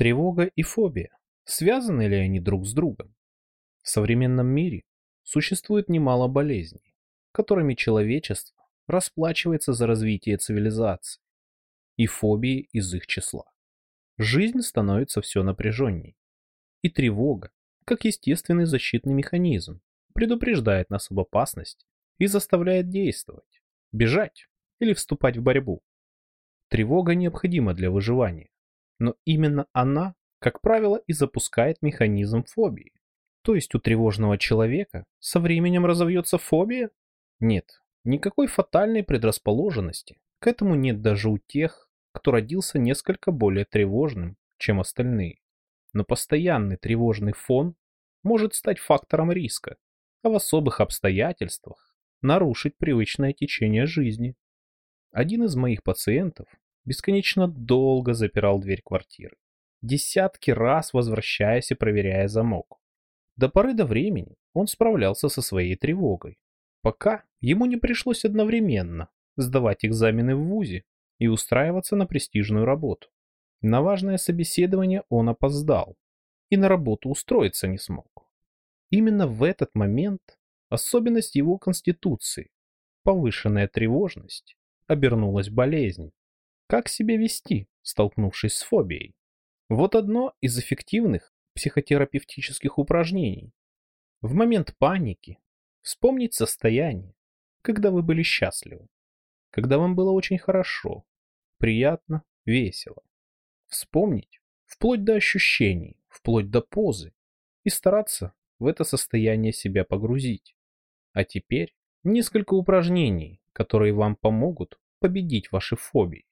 Тревога и фобия. Связаны ли они друг с другом? В современном мире существует немало болезней, которыми человечество расплачивается за развитие цивилизации, и фобии из их числа. Жизнь становится все напряженней, и тревога, как естественный защитный механизм, предупреждает нас об опасности и заставляет действовать, бежать или вступать в борьбу. Тревога необходима для выживания, но именно она, как правило, и запускает механизм фобии. То есть у тревожного человека со временем разовьется фобия? Нет, никакой фатальной предрасположенности к этому нет даже у тех, кто родился несколько более тревожным, чем остальные. Но постоянный тревожный фон может стать фактором риска, а в особых обстоятельствах нарушить привычное течение жизни. Один из моих пациентов бесконечно долго запирал дверь квартиры, десятки раз возвращаясь и проверяя замок. До поры до времени он справлялся со своей тревогой, пока ему не пришлось одновременно сдавать экзамены в ВУЗе и устраиваться на престижную работу. На важное собеседование он опоздал и на работу устроиться не смог. Именно в этот момент особенность его конституции, повышенная тревожность, обернулась болезнью. Как себя вести, столкнувшись с фобией? Вот одно из эффективных психотерапевтических упражнений. В момент паники вспомнить состояние, когда вы были счастливы, когда вам было очень хорошо, приятно, весело. Вспомнить вплоть до ощущений, вплоть до позы и стараться в это состояние себя погрузить. А теперь несколько упражнений, которые вам помогут победить ваши фобии.